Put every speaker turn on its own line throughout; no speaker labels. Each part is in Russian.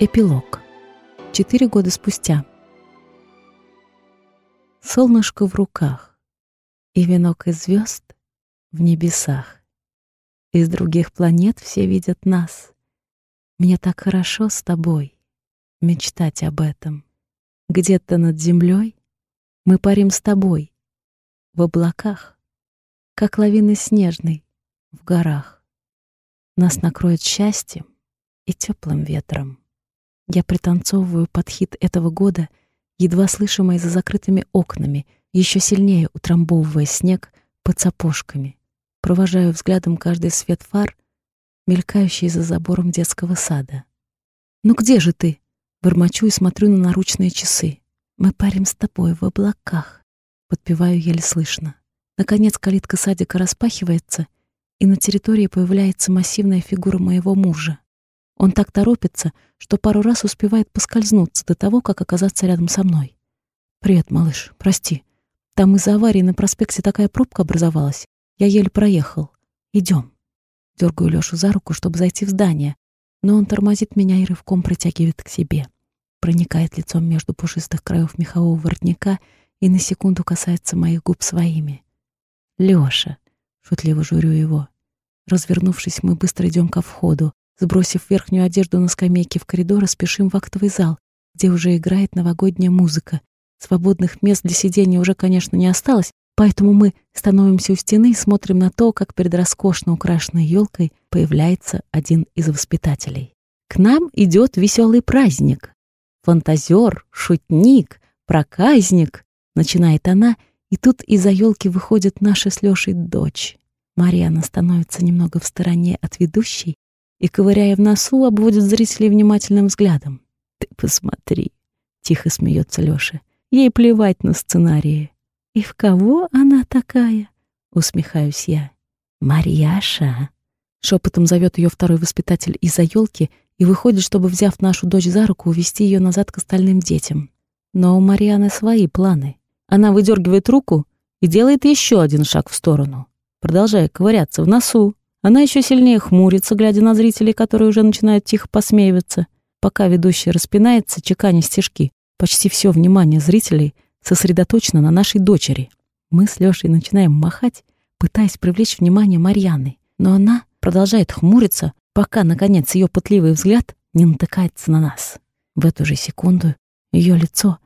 Эпилог. Четыре года спустя. Солнышко в руках и венок из звезд в небесах. Из других планет все видят нас. Мне так хорошо с тобой мечтать об этом. Где-то над землей мы парим с тобой в облаках, как лавины снежной в горах. Нас накроет счастьем и теплым ветром. Я пританцовываю под хит этого года, едва слышимый за закрытыми окнами, еще сильнее утрамбовывая снег под сапожками. Провожаю взглядом каждый свет фар, мелькающий за забором детского сада. «Ну где же ты?» Бормочу и смотрю на наручные часы. «Мы парим с тобой в облаках», — подпеваю еле слышно. Наконец калитка садика распахивается, и на территории появляется массивная фигура моего мужа. Он так торопится, что пару раз успевает поскользнуться до того, как оказаться рядом со мной. «Привет, малыш, прости. Там из-за аварии на проспекте такая пробка образовалась. Я еле проехал. Идем. Дергаю Лёшу за руку, чтобы зайти в здание, но он тормозит меня и рывком притягивает к себе. Проникает лицом между пушистых краев мехового воротника и на секунду касается моих губ своими. «Лёша!» — шутливо журю его. Развернувшись, мы быстро идем ко входу. Сбросив верхнюю одежду на скамейке в коридор, спешим в актовый зал, где уже играет новогодняя музыка. Свободных мест для сидения уже, конечно, не осталось, поэтому мы становимся у стены и смотрим на то, как перед роскошно украшенной елкой появляется один из воспитателей. К нам идет веселый праздник. Фантазер, шутник, проказник, начинает она, и тут из-за елки выходит наша с Лешей дочь. Марьяна становится немного в стороне от ведущей и, ковыряя в носу, обводит зрителей внимательным взглядом. «Ты посмотри!» — тихо смеется Лёша. «Ей плевать на сценарии». «И в кого она такая?» — усмехаюсь я. «Марьяша!» — шепотом зовет ее второй воспитатель из-за елки и выходит, чтобы, взяв нашу дочь за руку, увести ее назад к остальным детям. Но у Марьяны свои планы. Она выдергивает руку и делает еще один шаг в сторону, продолжая ковыряться в носу. Она еще сильнее хмурится, глядя на зрителей, которые уже начинают тихо посмеиваться. Пока ведущий распинается, чеканя стежки, почти все внимание зрителей сосредоточено на нашей дочери. Мы с Лешей начинаем махать, пытаясь привлечь внимание Марьяны, но она продолжает хмуриться, пока, наконец, ее пытливый взгляд не натыкается на нас. В эту же секунду ее лицо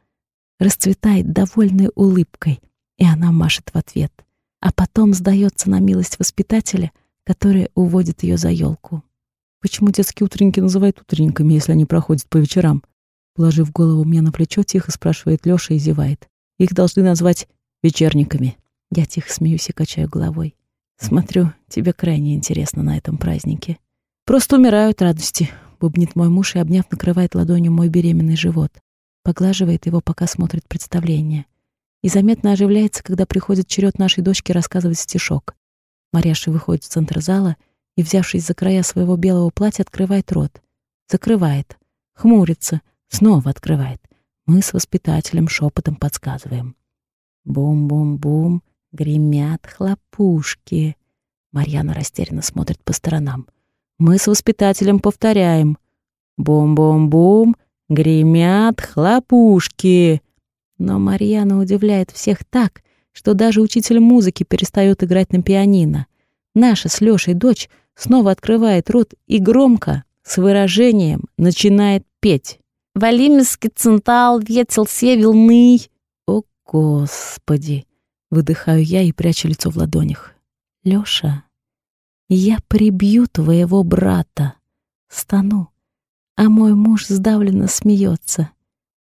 расцветает довольной улыбкой, и она машет в ответ, а потом сдается на милость воспитателя — которая уводит ее за елку. Почему детские утренники называют утренниками, если они проходят по вечерам? Положив голову мне на плечо, тихо спрашивает Лёша и зевает. Их должны назвать вечерниками. Я тихо смеюсь и качаю головой. Смотрю, тебе крайне интересно на этом празднике. Просто умираю от радости, бубнит мой муж и, обняв, накрывает ладонью мой беременный живот. Поглаживает его, пока смотрит представление. И заметно оживляется, когда приходит черед нашей дочки рассказывать стишок. Марьяша выходит в центр зала и, взявшись за края своего белого платья, открывает рот. Закрывает. Хмурится. Снова открывает. Мы с воспитателем шепотом подсказываем. Бум-бум-бум, гремят хлопушки. Марьяна растерянно смотрит по сторонам. Мы с воспитателем повторяем. Бум-бум-бум, гремят хлопушки. Но Марьяна удивляет всех так, что даже учитель музыки перестает играть на пианино. Наша с Лешей дочь снова открывает рот и громко, с выражением, начинает петь. «Валимский центал ветел севелный». «О, Господи!» — выдыхаю я и прячу лицо в ладонях. «Лёша, я прибью твоего брата. Стану, а мой муж сдавленно смеется.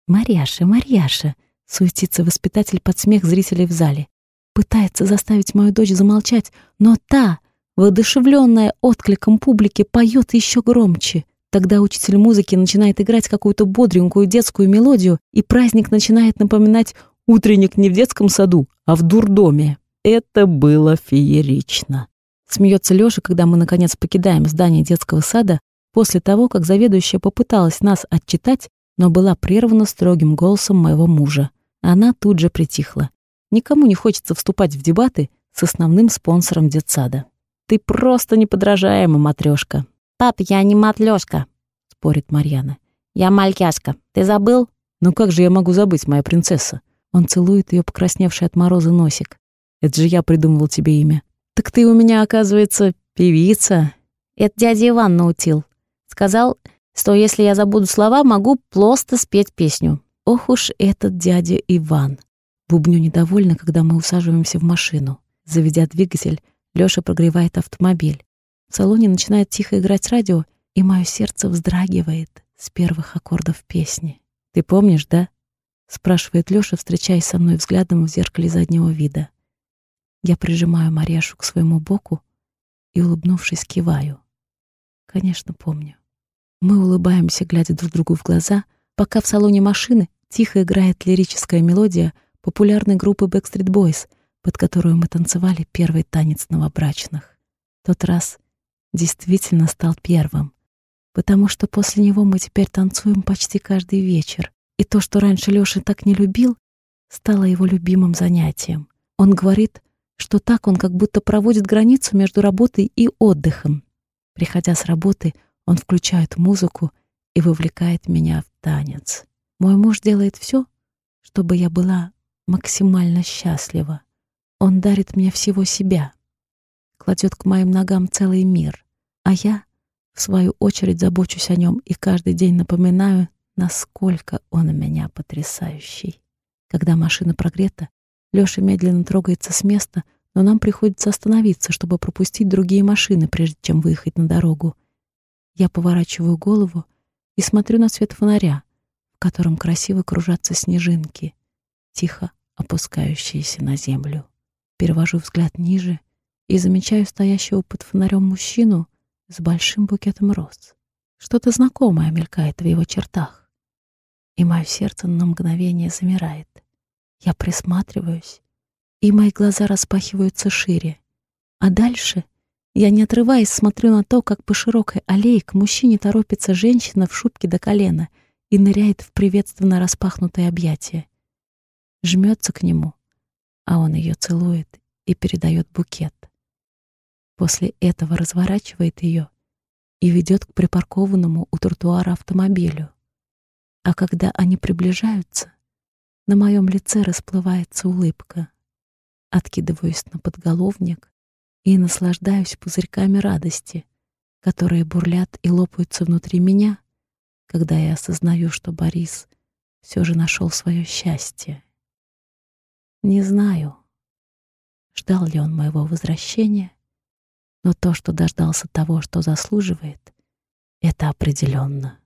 Марьяша, Марьяша, Суетится воспитатель под смех зрителей в зале. Пытается заставить мою дочь замолчать, но та, воодушевленная откликом публики, поет еще громче. Тогда учитель музыки начинает играть какую-то бодренькую детскую мелодию, и праздник начинает напоминать утренник не в детском саду, а в дурдоме. Это было феерично. Смеется Лёша, когда мы, наконец, покидаем здание детского сада, после того, как заведующая попыталась нас отчитать, но была прервана строгим голосом моего мужа. Она тут же притихла. Никому не хочется вступать в дебаты с основным спонсором детсада. «Ты просто неподражаема, матрёшка». «Пап, я не матрёшка», — спорит Марьяна.
Я мальчашка. Ты забыл?
Ну как же я могу забыть, моя принцесса? Он целует ее покрасневший от мороза носик. Это же я придумывал тебе имя. Так ты у меня, оказывается, певица.
Это дядя Иван наутил. Сказал, что если я забуду слова, могу просто спеть песню.
Ох уж этот дядя Иван. Бубню недовольно, когда мы усаживаемся в машину. Заведя двигатель, Лёша прогревает автомобиль. В салоне начинает тихо играть радио, и мое сердце вздрагивает с первых аккордов песни. «Ты помнишь, да?» — спрашивает Лёша, встречаясь со мной взглядом в зеркале заднего вида. Я прижимаю Марешу к своему боку и, улыбнувшись, киваю. Конечно, помню. Мы улыбаемся, глядя друг другу в глаза, пока в салоне машины тихо играет лирическая мелодия популярной группы Backstreet Boys, под которую мы танцевали первый танец новобрачных. Тот раз действительно стал первым, потому что после него мы теперь танцуем почти каждый вечер, и то, что раньше Лёша так не любил, стало его любимым занятием. Он говорит, что так он как будто проводит границу между работой и отдыхом. Приходя с работы, он включает музыку и вовлекает меня в танец. Мой муж делает все, чтобы я была максимально счастлива. Он дарит мне всего себя, кладет к моим ногам целый мир, а я, в свою очередь, забочусь о нем и каждый день напоминаю, насколько он у меня потрясающий. Когда машина прогрета, Лёша медленно трогается с места, но нам приходится остановиться, чтобы пропустить другие машины, прежде чем выехать на дорогу. Я поворачиваю голову и смотрю на свет фонаря, в котором красиво кружатся снежинки, тихо опускающиеся на землю. Перевожу взгляд ниже и замечаю стоящего под фонарем мужчину с большим букетом роз. Что-то знакомое мелькает в его чертах, и мое сердце на мгновение замирает. Я присматриваюсь, и мои глаза распахиваются шире. А дальше я, не отрываясь, смотрю на то, как по широкой аллее к мужчине торопится женщина в шубке до колена и ныряет в приветственно распахнутое объятие. Жмется к нему, а он ее целует и передает букет. После этого разворачивает ее и ведет к припаркованному у тротуара автомобилю. А когда они приближаются, на моем лице расплывается улыбка. Откидываюсь на подголовник и наслаждаюсь пузырьками радости, которые бурлят и лопаются внутри меня, когда я осознаю, что Борис все же нашел свое счастье. Не знаю, ждал ли он моего возвращения, но то, что дождался того, что заслуживает, это определенно.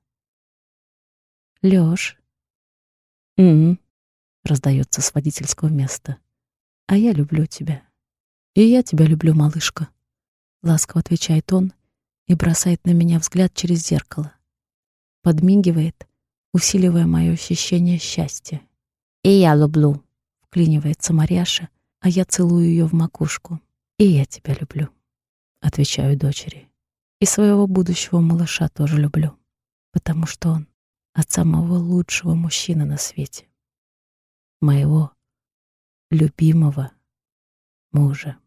Лёш, м раздается с водительского места. А я люблю тебя. «И я тебя люблю, малышка», — ласково отвечает он и бросает на меня взгляд через зеркало. Подмигивает, усиливая мое ощущение счастья.
«И я люблю», —
вклинивается Марьяша, а я целую ее в макушку. «И я тебя люблю», — отвечаю дочери. «И своего будущего малыша тоже люблю, потому что он от самого лучшего мужчины на свете. Моего любимого мужа.